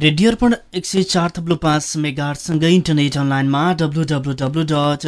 Radio अर्पण एक सय चार थप्लो पाँच मेगासँगै इन्टरनेट अनलाइनमा W W W dot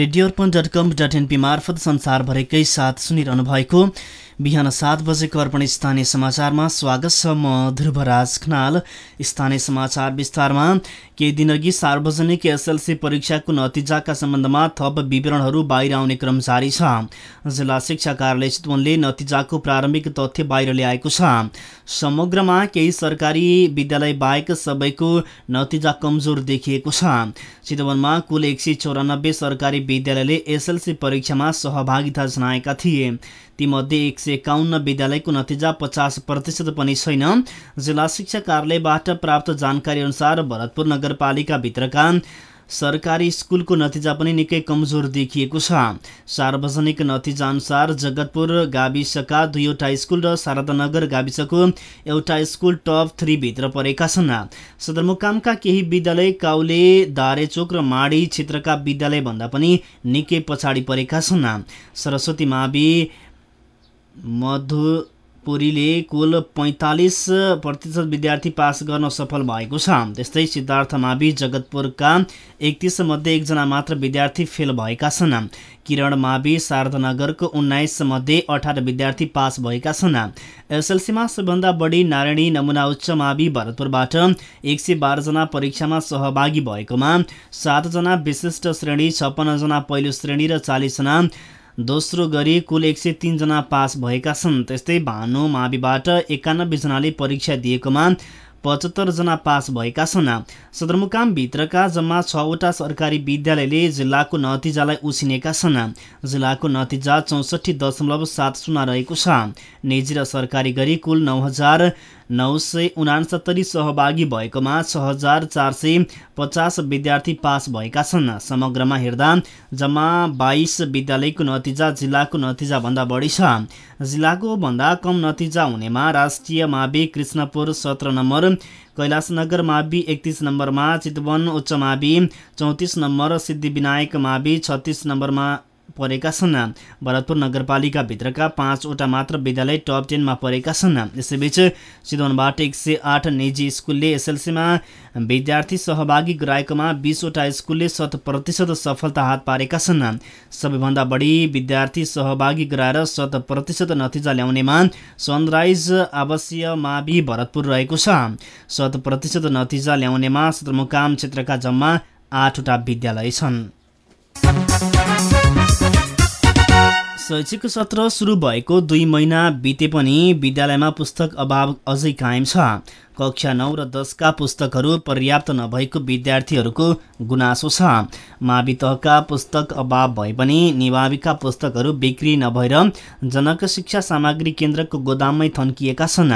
radio Arpan dot com dot NP मार्फत संसारभरिकै साथ सुनिरहनु भएको बिहान सात बजेको अर्पण स्थानीय समाचारमा स्वागत छ म ध्रुवराज खनाल। स्थानीय समाचार विस्तारमा केही दिनअघि सार्वजनिक एसएलसी परीक्षाको नतिजाका सम्बन्धमा थप विवरणहरू बाहिर आउने क्रम जारी छ। जिल्ला शिक्षा कार्यालय चितवनले नतिजाको प्रारम्भिक तथ्य बाहिर ल्याएको छ। समग्रमा केही सरकारी विद्यालय बाहेक सबैको नतिजा कमजोर देखिएको छ। चितवनमा कुल एक सय चौरानब्बे सरकारी विद्यालयले एसएलसी परीक्षामा सहभागिता जनाएका थिए। तीमध्ये एक सय एकाउन्न विद्यालयको नतिजा पचास प्रतिशत पनि छैन। जिल्ला शिक्षा कार्यालयबाट प्राप्त जानकारी अनुसार भरतपुर नगरपालिकाभित्रका सरकारी स्कुलको नतिजा पनि निकै कमजोर देखिएको छ। सार्वजनिक नतिजा अनुसार जगतपुर गाविसका दुईवटा स्कुल र शारदानगर गाविसको एउटा स्कुल टप थ्रीभित्र परेका छन्। सदरमुकामका केही विद्यालय काउले दारेचोक र माडी क्षेत्रका विद्यालयभन्दा पनि निकै पछाडि परेका छन्। सरस्वती मावि मधुपुरीले कुल पैँतालिस प्रतिशत विद्यार्थी पास गर्न सफल भएको छ। त्यस्तै सिद्धार्थ मावि जगतपुरका एकतिस मध्ये एकजना मात्र विद्यार्थी फेल भएका छन्। किरण मावि शारदानगरको उन्नाइस मध्ये अठार विद्यार्थी पास भएका छन्। एसएलसीमा सबभन्दा बढी नारायणी नमुना उच्च मावि भरतपुरबाट एक सय बाह्रजना परीक्षामा सहभागी भएकोमा सातजना विशिष्ट श्रेणी छप्पन्नजना पहिलो श्रेणी र चालिसजना दोस्रो गरी कुल एक सय तिनजना पास भएका छन्। त्यस्तै भानु माविबाट एकानब्बेजनाले परीक्षा दिएकोमा पचहत्तरजना पास भएका छन्। सदरमुकामभित्रका जम्मा छवटा सरकारी विद्यालयले जिल्लाको नतिजालाई उसिनेका छन्। जिल्लाको नतिजा चौसठी दशमलव सात शून्य रहेको छ। निजी र सरकारी गरी कुल नौ हजार नौ सय उनासत्तरी सहभागी भएकोमा छ हजार चार सय पचास विद्यार्थी पास भएका छन्। समग्रमा हेर्दा जम्मा बाइस विद्यालयको नतिजा जिल्लाको नतिजाभन्दा बढी छ। जिल्लाको भन्दा कम नतिजा हुनेमा राष्ट्रिय मावि कृष्णपुर सत्र नम्बर कैलाशनगर मावि एकतिस नम्बरमा चितवन उच्च मावि चौतिस नम्बर सिद्धिविनायक मावि छत्तिस नम्बरमा परेका छन्। भरतपुर नगरपालिकाभित्रका पाँचवटा मात्र विद्यालय टप टेनमा परेका छन्। यसैबीच चितवनबाट एक सय आठ निजी स्कुलले एसएलसीमा विद्यार्थी सहभागी गराएकोमा बिसवटा स्कुलले शत प्रतिशत सफलता हात पारेका छन्। सबैभन्दा बढी विद्यार्थी सहभागी गराएर शत प्रतिशत नतिजा ल्याउनेमा सनराइज आवासीय मावि भरतपुर रहेको छ। शत प्रतिशत नतिजा ल्याउनेमा सदरमुकाम क्षेत्रका जम्मा आठवटा विद्यालय छन्। शैक्षिक सत्र सुरु भएको दुई महिना बिते पनि विद्यालयमा पुस्तक अभाव अझै कायम छ। कक्षा नौ र दसका पुस्तकहरू पर्याप्त नभएको विद्यार्थीहरूको गुनासो छ। मावि तहका पुस्तक अभाव भए पनि निवाविका पुस्तकहरू बिक्री नभएर जनक शिक्षा सामग्री केन्द्रको गोदाममै थन्किएका छन्।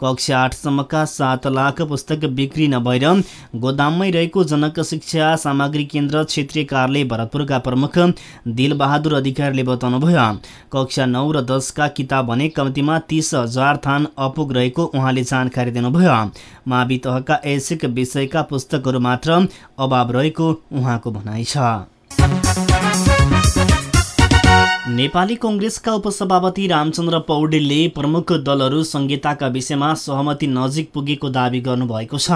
कक्षा आठसम्मका सात लाख पुस्तक बिक्री नभएर गोदाममै रहेको जनक शिक्षा सामग्री केन्द्र क्षेत्रीय कार्यालय भरतपुरका प्रमुख दिलबहादुर अधिकारीले बताउनुभयो कक्षा नौ र दसका किताब भने कम्तीमा तिस हजार थान अपुग रहेको उहाँले जानकारी दिनुभयो। मावि तहका ऐच्छिक विषयका पुस्तकहरू मात्र अभाव रहेको उहाँको भनाइ छ। नेपाली कङ्ग्रेसका उपसभापति रामचन्द्र पौडेलले प्रमुख दलहरू संहिताका विषयमा सहमति नजिक पुगेको दावी गर्नुभएको छ।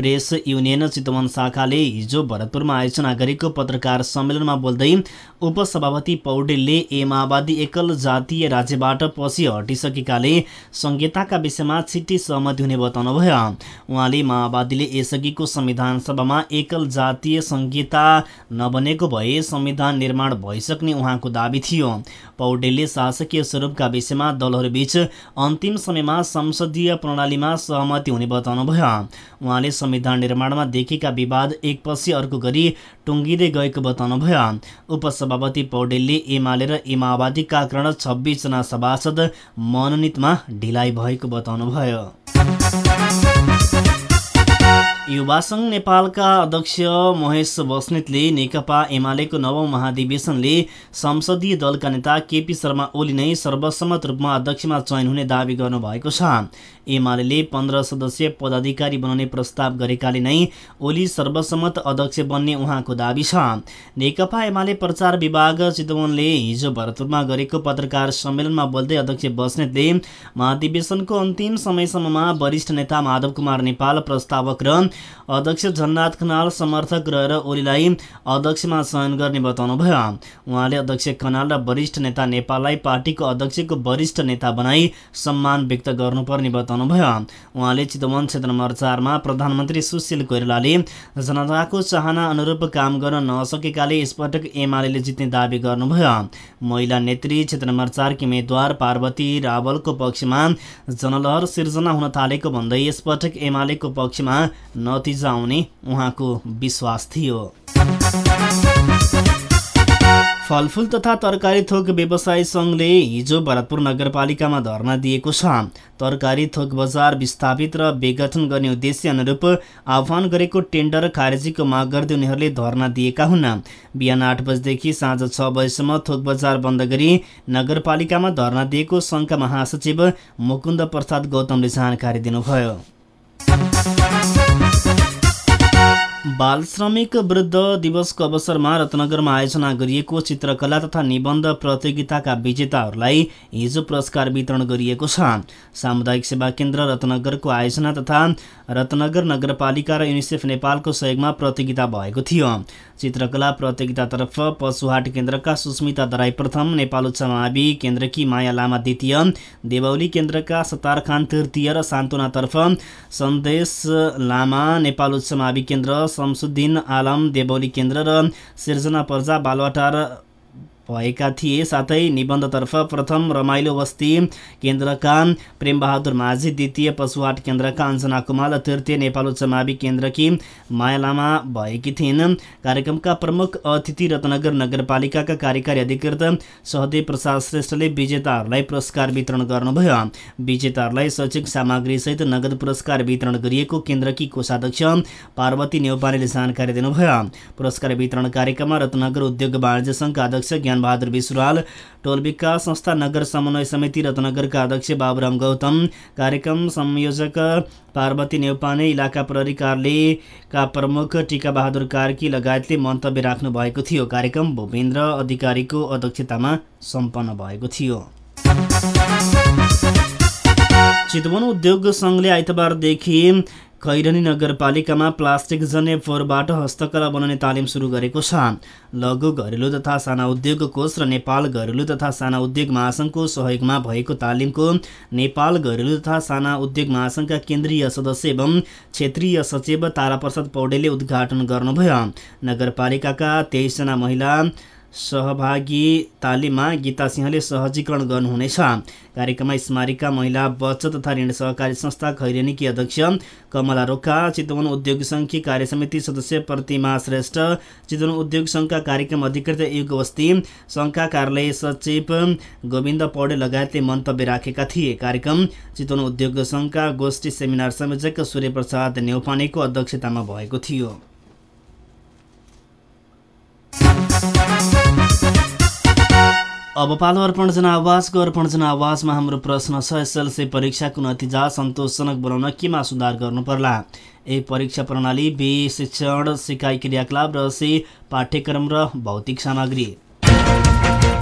प्रेस युनियन चितवन शाखाले हिजो भरतपुरमा आयोजना गरेको पत्रकार सम्मेलनमा बोल्दै उपसभापति पौडेलले ए माओवादी एकल जातीय राज्यबाट पछि हटिसकेकाले संहिताका विषयमा छिट्टी सहमति हुने बताउनुभयो। उहाँले माओवादीले यसअघिको संविधान सभामा एकल जातीय संहिता नबनेको भए संविधान निर्माण भइसक्ने उहाँको दावी थियो। पौडेलले शासकीय स्वरूपका विषयमा दलहरूबीच अन्तिम समयमा संसदीय प्रणालीमा सहमति हुने बताउनुभयो। उहाँले संविधान निर्माणमा देखिएका विवाद एकपछि अर्को गरी टुङ्गिँदै गएको बताउनुभयो उपसभापति पौडेलले एमाले र ए माओवादीका कारण छब्बिसजना सभासद मनोनितमा ढिलाइ भएको बताउनुभयो युवा सङ्घ नेपालका अध्यक्ष महेश बस्नेतले नेकपा एमालेको नवौं महाधिवेशनले संसदीय दलका नेता केपी शर्मा ओली नै सर्वसम्मत रूपमा अध्यक्षमा चयन हुने दावी गर्नुभएको छ। एमाले पन्ध्र सदस्यीय पदाधिकारी बनाउने प्रस्ताव गरेकाले नै ओली सर्वसम्मत अध्यक्ष बन्ने उहाँको दावी छ। नेकपा एमाले प्रचार विभाग चितवनले हिजो भरतपुरमा गरेको पत्रकार सम्मेलनमा बोल्दै अध्यक्ष बस्नेतले महाधिवेशनको अन्तिम समयसम्ममा वरिष्ठ नेता माधव कुमार नेपाल प्रस्तावक र अध्यक्ष झन्नाथ खनाल समर्थक रहेर ओलीलाई अध्यक्षमा चयन गर्ने बताउनुभयो। उहाँले अध्यक्ष खनाल र वरिष्ठ नेता नेपाललाई पार्टीको अध्यक्षको वरिष्ठ नेता बनाई सम्मान व्यक्त गर्नुपर्ने बताउनुभयो उहाँले चितवन क्षेत्र नम्बर चारमा प्रधानमन्त्री सुशील कोइरालाले जनताको चाहना अनुरूप काम गर्न नसकेकाले यसपटक एमाले जित्ने दावी गर्नुभयो। महिला नेत्री क्षेत्र नम्बर चारकी उम्मेद्वार पार्वती रावलको पक्षमा जनलहर सिर्जना हुन थालेको भन्दै यसपटक एमालेको पक्षमा नतिजा आउने उहाँको विश्वास थियो। फलफुल तथा तरकारी थोक व्यवसायी सङ्घले हिजो भरतपुर नगरपालिकामा धर्ना दिएको छ। तरकारी थोक बजार विस्थापित र विघटन गर्ने उद्देश्य अनुरूप आह्वान गरेको टेन्डर खारेजीको माग गर्दै उनीहरूले धर्ना दिएका हुन्। बिहान आठ बजेदेखि साँझ छ बजेसम्म थोक बजार बन्द गरी नगरपालिकामा धर्ना दिएको सङ्घका महासचिव मुकुन्द प्रसाद गौतमले जानकारी दिनुभयो। बाल श्रमिक वृद्ध दिवसको अवसरमा रत्नगरमा आयोजना गरिएको चित्रकला तथा निबन्ध प्रतियोगिताका विजेताहरूलाई हिजो पुरस्कार वितरण गरिएको छ। सामुदायिक सेवा केन्द्र रत्नगरको आयोजना तथा रत्नगर नगरपालिका र युनिसेफ नेपालको सहयोगमा प्रतियोगिता भएको थियो। चित्रकला प्रतियोगितातर्फ पशुहाट केन्द्रका सुस्मिता दराई प्रथम नेपाल उच्च मावि केन्द्रकी माया लामा द्वितीय देवौली केन्द्रका सतार खान तृतीय र सान्तुनातर्फ सन्देश लामा नेपाल उच्च मावि केन्द्र शमसुद्दिन आलम देवौली केन्द्र र सिर्जना पर्जा बालवाटार भएका थिए। साथै निबन्धतर्फ प्रथम रमाइलो बस्ती केन्द्रका प्रेमबहादुर माझी द्वितीय पशुहाट केन्द्रका अञ्जना कुमार तृतीय नेपाल उच्च मावि केन्द्रकी माया लामा भएकी थिइन्। कार्यक्रमका प्रमुख अतिथि रत्नगर नगरपालिकाका कार्यकारी अधिकृत सहदेव प्रसाद श्रेष्ठले विजेताहरूलाई पुरस्कार वितरण गर्नुभयो। विजेताहरूलाई शैक्षिक सामग्रीसहित नगद पुरस्कार वितरण गरिएको केन्द्रकी कोषाध्यक्ष पार्वती नेौपानेले जानकारी दिनुभयो। पुरस्कार वितरण कार्यक्रममा रत्नगर उद्योग वाणिज्य सङ्घका अध्यक्ष ज्ञान बहादुर विश्वाल टोल विकास संस्था नगर समन्वय समिति रत्नगरका अध्यक्ष बाबुराम गौतम कार्यक्रम संयोजक पार्वती नेउपाने इलाका प्रहरी कार्यालयका प्रमुख टिका बहादुर कार्की लगायतले मन्तव्य राख्नु भएको थियो। कार्यक्रम भूपेन्द्र अधिकारीको अध्यक्षतामा सम्पन्न भएको थियो। चितवन उद्योग सङ्घले आइतबारदेखि खैरनी नगरपालिकामा प्लास्टिक जन्य फोहोरबाट हस्तकला बनाउने तालिम सुरु गरेको छ लघु घरेलु तथा साना उद्योग कोष र नेपाल घरेलु तथा साना उद्योग महासङ्घको सहयोगमा भएको तालिमको नेपाल घरेलु तथा साना उद्योग महासङ्घका केन्द्रीय सदस्य एवं क्षेत्रीय सचिव ताराप्रसाद पौडेलले उद्घाटन गर्नुभयो। नगरपालिकाका तेइसजना महिला सहभागी तालिममा गीता सिंहले सहजीकरण गर्नुहुनेछ। कार्यक्रममा स्मारिका महिला बचत तथा ऋण सहकारी संस्था खैरेनीकी अध्यक्ष कमला रोका चितवन उद्योग सङ्घकी कार्यसमिति सदस्य प्रतिमा श्रेष्ठ चितवन उद्योग सङ्घका कार्यक्रम अधिकृत युग अवस्थी सङ्घका कार्यालय सचिव गोविन्द पौडे लगायतले मन्तव्य राखेका थिए। कार्यक्रम चितवन उद्योग सङ्घका गोष्ठी सेमिनार संयोजक सूर्यप्रसाद नेौपानेको अध्यक्षतामा भएको थियो। अब पालो अर्पण जनावासको अर्पण जनावासमा हाम्रो प्रश्न छ एसएलसी परीक्षाको नतिजा सन्तोषजनक बनाउन केमा सुधार गर्नु पर्ला? ए परीक्षा प्रणाली बी शिक्षण सिकाइ क्रियाकलाप र सी पाठ्यक्रम र भौतिक सामग्री।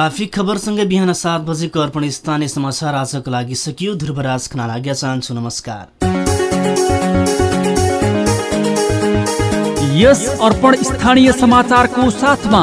ट्राफिक खबरसँगै बिहान सात बजेको अर्पण स्थानीय समाचार आजको लागि सकियो। ध्रुवराज खना लाग्या चाहन्छु नमस्कार। यस अर्पण स्थानीय समाचारको साथमा